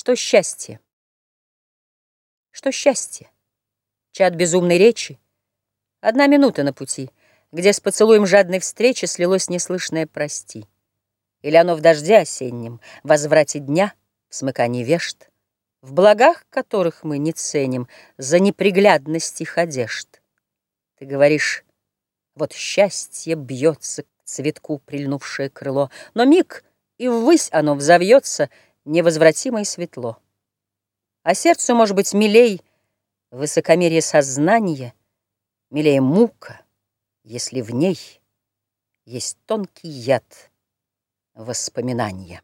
Что счастье? Что счастье? Чат безумной речи. Одна минута на пути, Где с поцелуем жадной встречи Слилось неслышное «прости». Или оно в дожде осеннем, возврате дня, в смыкании вешт, В благах, которых мы не ценим За неприглядность их одежд. Ты говоришь, вот счастье бьется к цветку прильнувшее крыло, Но миг, и ввысь оно взовьется — невозвратимо и светло. А сердцу, может быть, милей высокомерие сознания, милее мука, если в ней есть тонкий яд воспоминания.